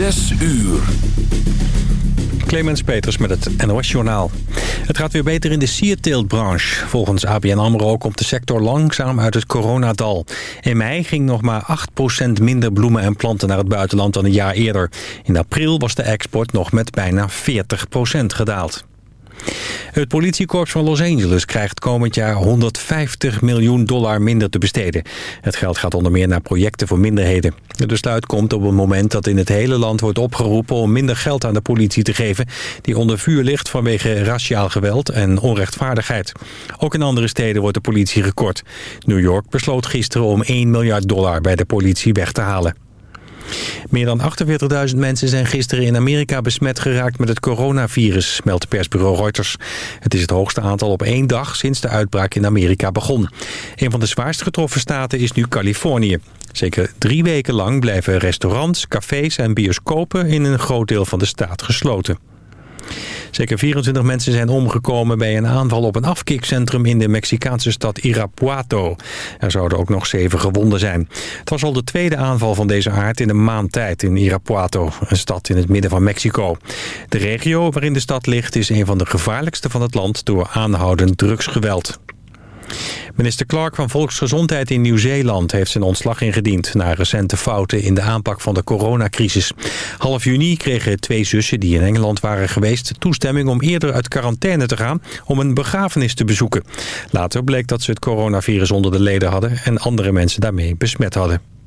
Zes uur. Clemens Peters met het NOS-journaal. Het gaat weer beter in de sierteeltbranche. Volgens ABN AMRO komt de sector langzaam uit het coronadal. In mei ging nog maar 8% minder bloemen en planten naar het buitenland dan een jaar eerder. In april was de export nog met bijna 40% gedaald. Het politiekorps van Los Angeles krijgt komend jaar 150 miljoen dollar minder te besteden. Het geld gaat onder meer naar projecten voor minderheden. Het besluit komt op een moment dat in het hele land wordt opgeroepen om minder geld aan de politie te geven... die onder vuur ligt vanwege raciaal geweld en onrechtvaardigheid. Ook in andere steden wordt de politie gekort. New York besloot gisteren om 1 miljard dollar bij de politie weg te halen. Meer dan 48.000 mensen zijn gisteren in Amerika besmet geraakt met het coronavirus, meldt persbureau Reuters. Het is het hoogste aantal op één dag sinds de uitbraak in Amerika begon. Een van de zwaarst getroffen staten is nu Californië. Zeker drie weken lang blijven restaurants, cafés en bioscopen in een groot deel van de staat gesloten. Zeker 24 mensen zijn omgekomen bij een aanval op een afkikcentrum in de Mexicaanse stad Irapuato. Er zouden ook nog zeven gewonden zijn. Het was al de tweede aanval van deze aard in een maand tijd in Irapuato, een stad in het midden van Mexico. De regio waarin de stad ligt is een van de gevaarlijkste van het land door aanhoudend drugsgeweld. Minister Clark van Volksgezondheid in Nieuw-Zeeland heeft zijn ontslag ingediend... na recente fouten in de aanpak van de coronacrisis. Half juni kregen twee zussen die in Engeland waren geweest... toestemming om eerder uit quarantaine te gaan om een begrafenis te bezoeken. Later bleek dat ze het coronavirus onder de leden hadden... en andere mensen daarmee besmet hadden.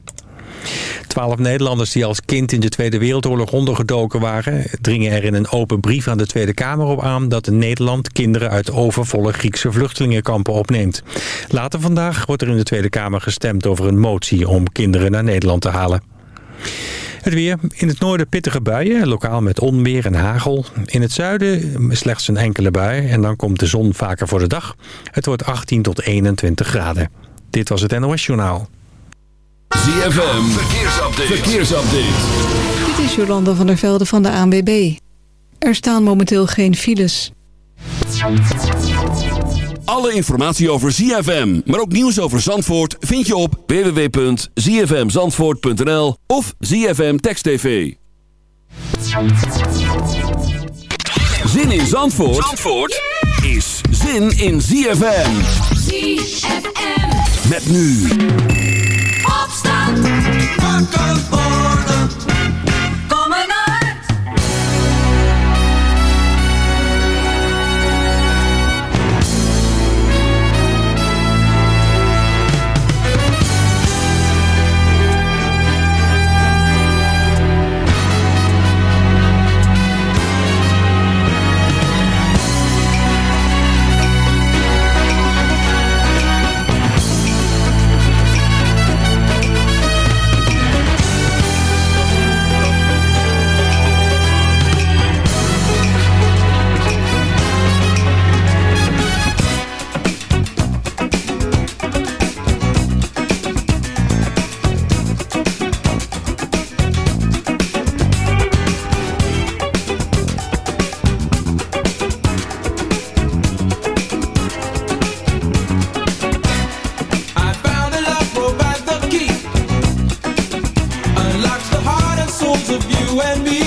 Twaalf Nederlanders die als kind in de Tweede Wereldoorlog ondergedoken waren... dringen er in een open brief aan de Tweede Kamer op aan... dat Nederland kinderen uit overvolle Griekse vluchtelingenkampen opneemt. Later vandaag wordt er in de Tweede Kamer gestemd over een motie... om kinderen naar Nederland te halen. Het weer. In het noorden pittige buien, lokaal met onweer en hagel. In het zuiden slechts een enkele bui en dan komt de zon vaker voor de dag. Het wordt 18 tot 21 graden. Dit was het NOS Journaal. ZFM, verkeersupdate. verkeersupdate. Dit is Jolanda van der Velde van de ANWB. Er staan momenteel geen files. Alle informatie over ZFM, maar ook nieuws over Zandvoort... vind je op www.zfmzandvoort.nl of ZFM Text TV. Zin in Zandvoort, Zandvoort is zin in ZFM. ZFM. Met nu... Wakker worden. And me.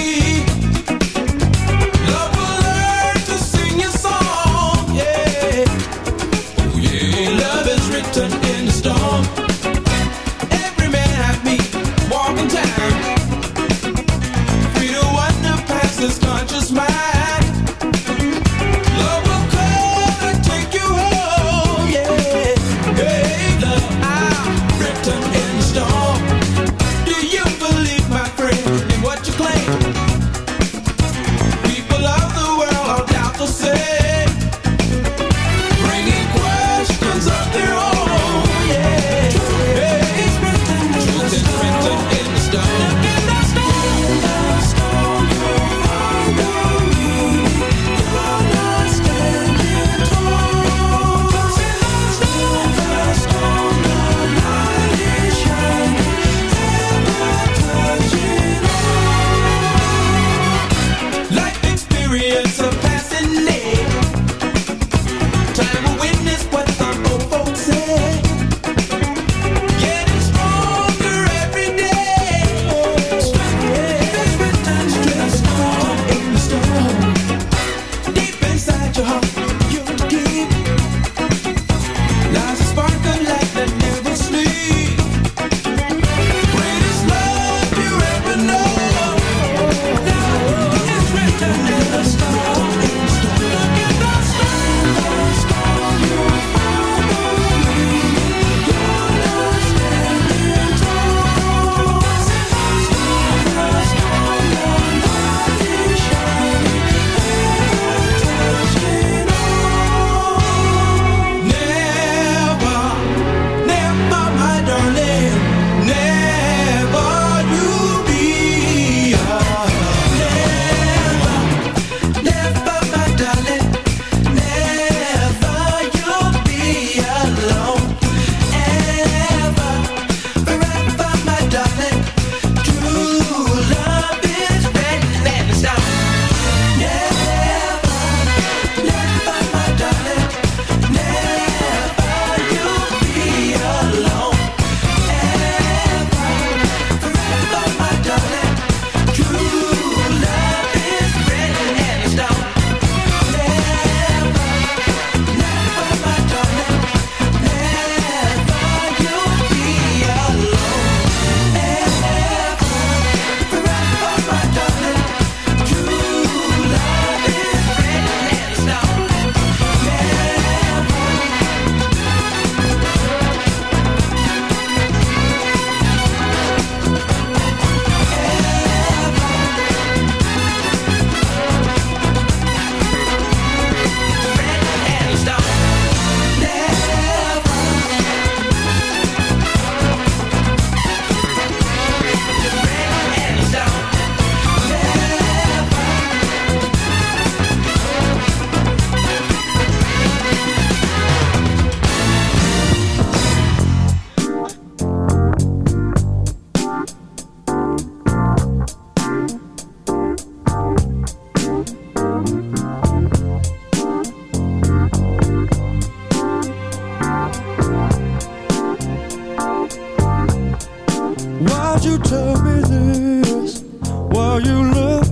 you look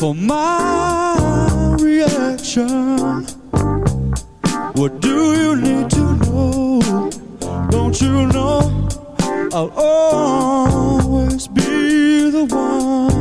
for my reaction. What do you need to know? Don't you know I'll always be the one?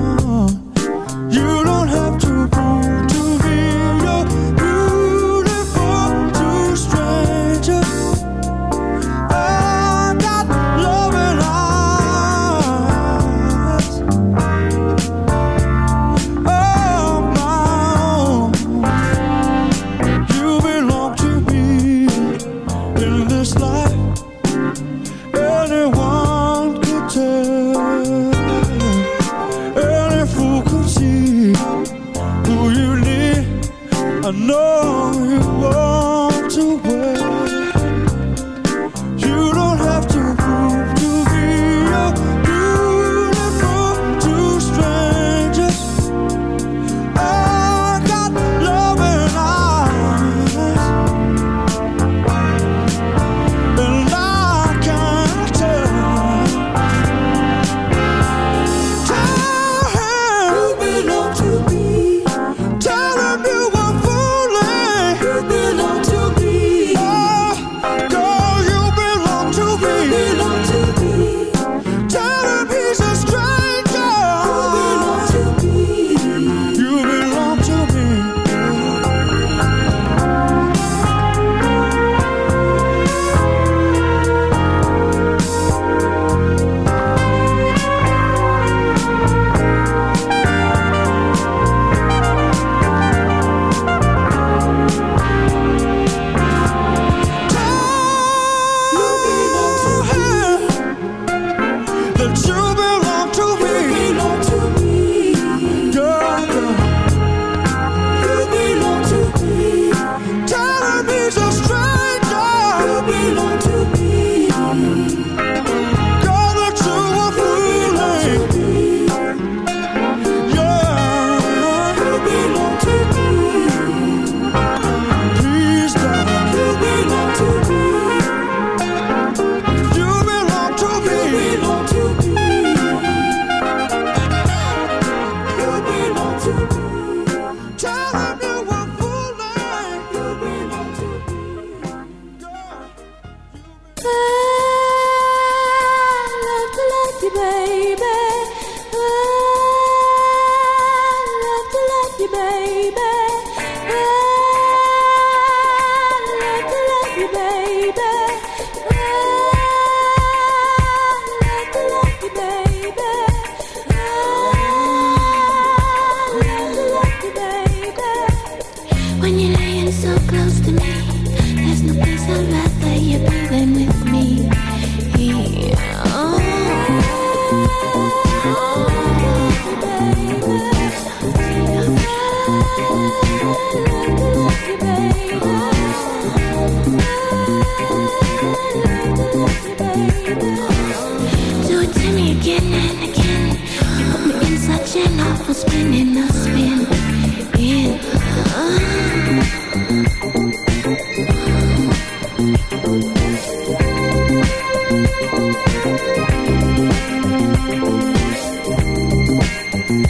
Thank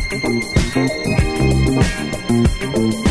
you.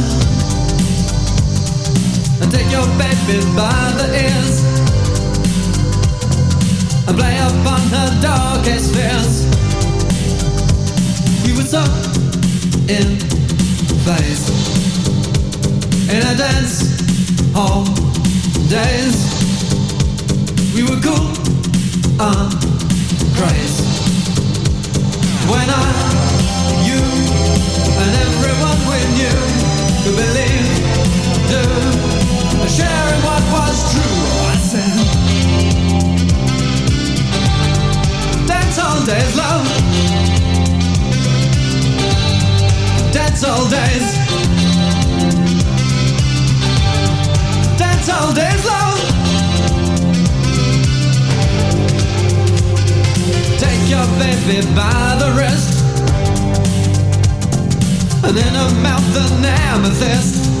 And take your baby by the ears and play upon her darkest fears. We were so in phase in a dance hall days. We were cool and crazy. When I, you, and everyone we knew could believe, sharing what was true. I said, all days, love. All days. All days, love. Take your baby by the wrist And in her mouth an amethyst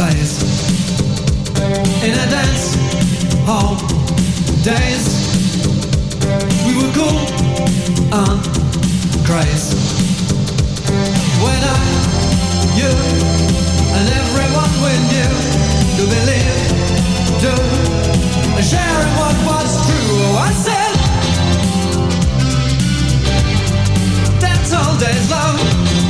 phase In a dance hall days We were cool and crazy When I, you and everyone we knew To believe, do Sharing what was true Oh, I said That's all days love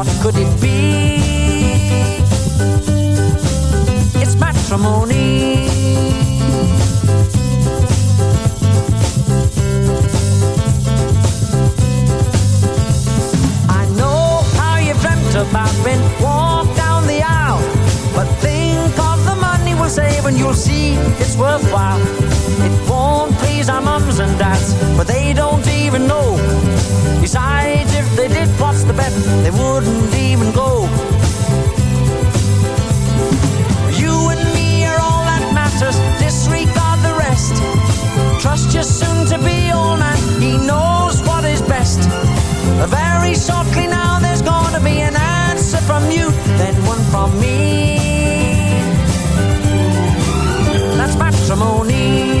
What could it be? It's matrimony. I know how you've dreamt about being walked down the aisle. But think of the money we'll save and you'll see it's worthwhile. It won't please our mums and dads, but they don't even know. Besides, if they did, what's the bet? They wouldn't even go. You and me are all that matters, disregard the rest. Trust your soon to be old man, he knows what is best. Very shortly now, there's gonna be an answer from you, then one from me. That's matrimony.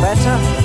better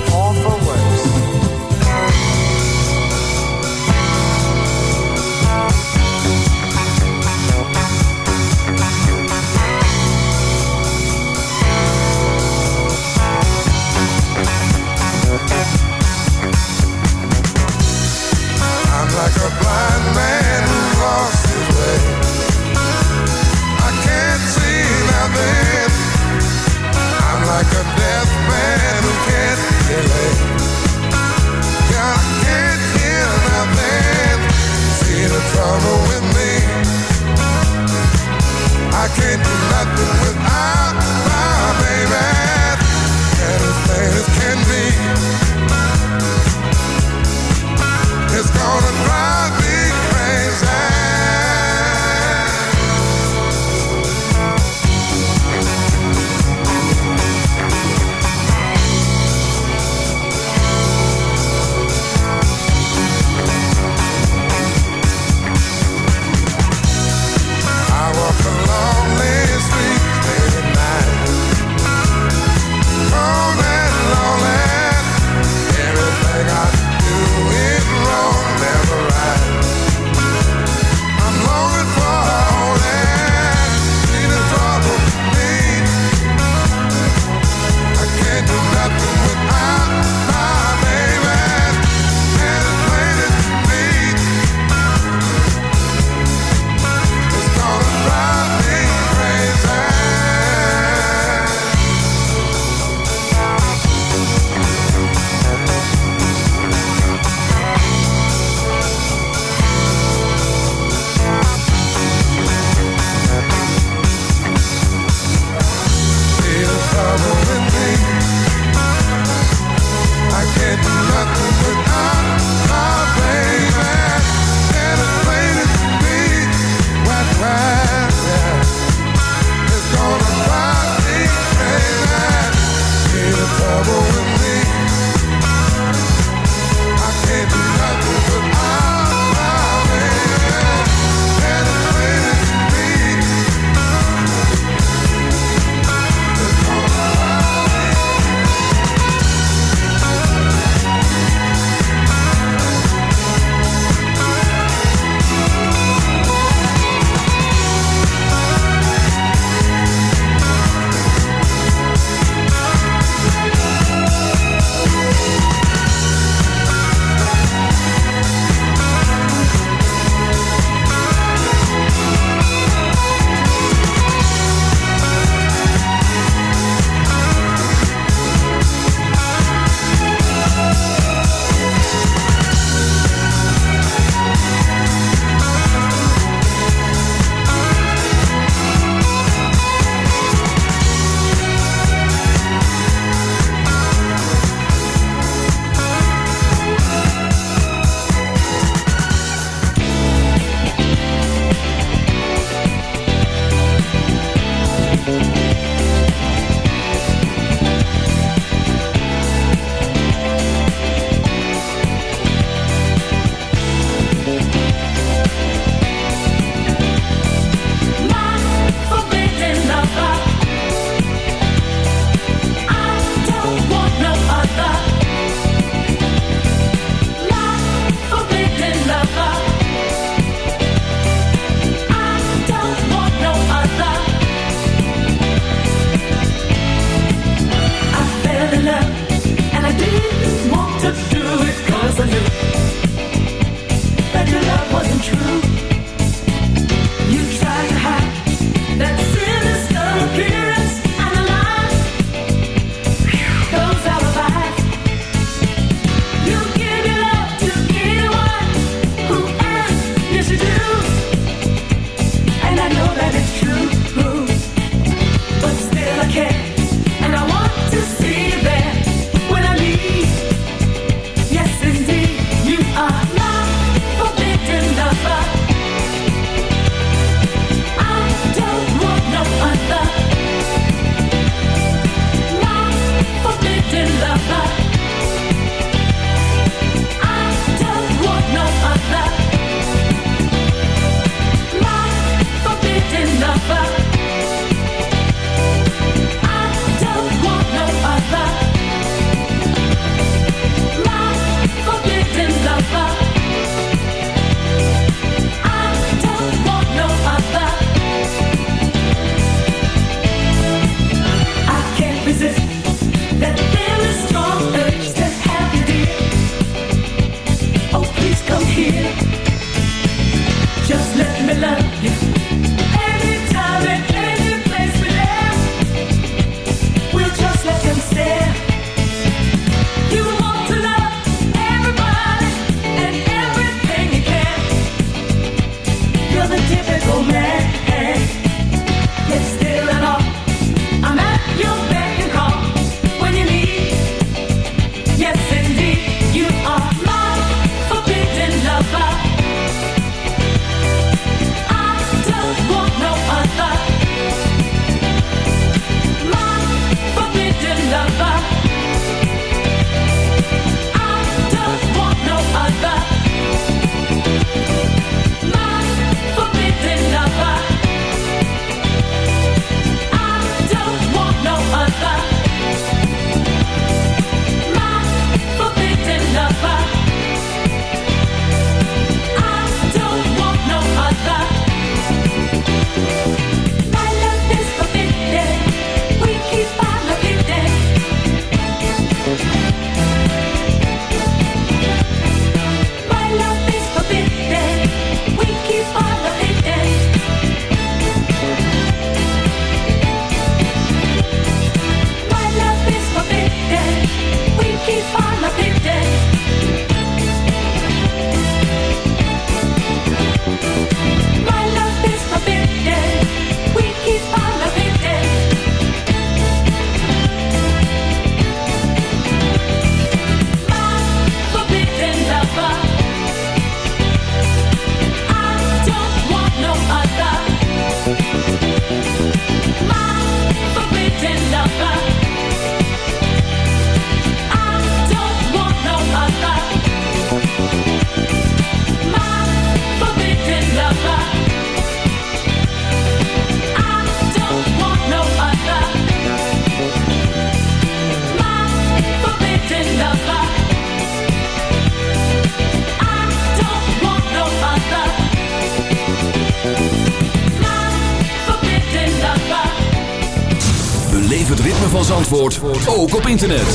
internet.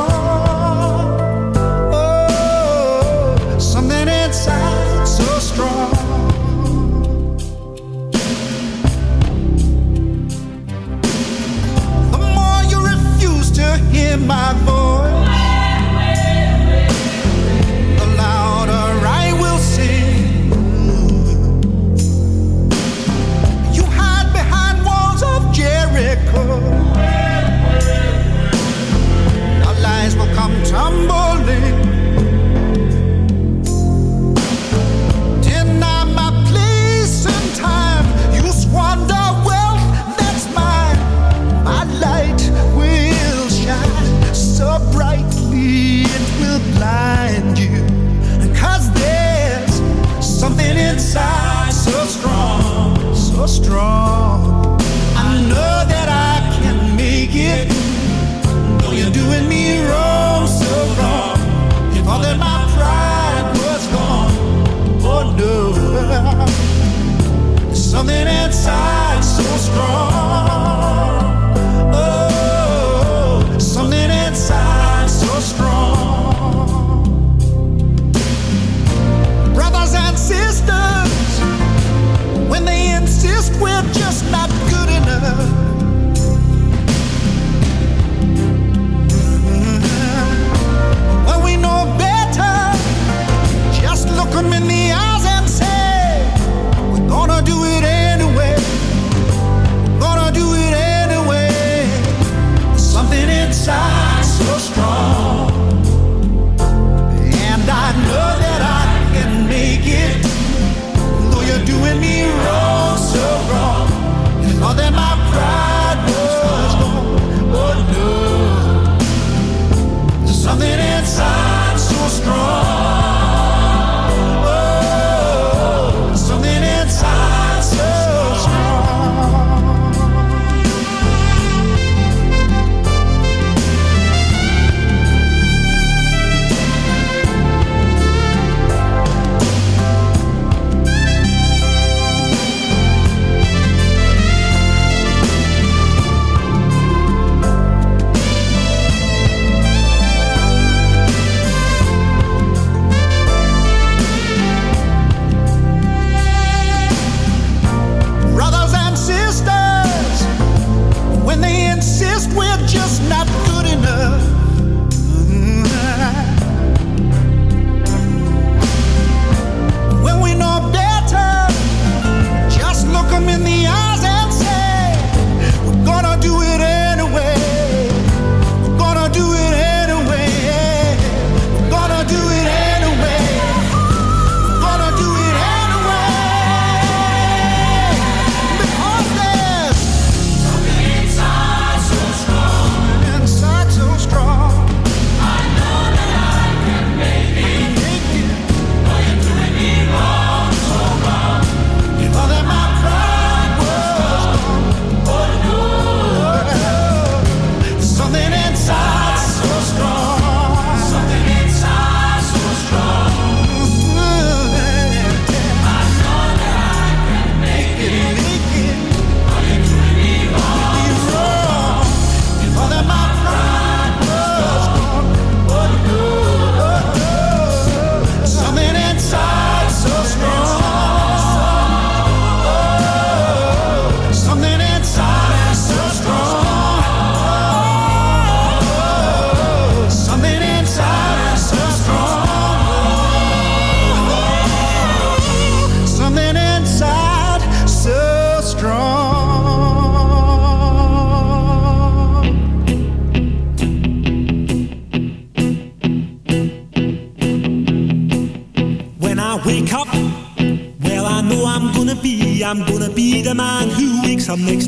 Who wakes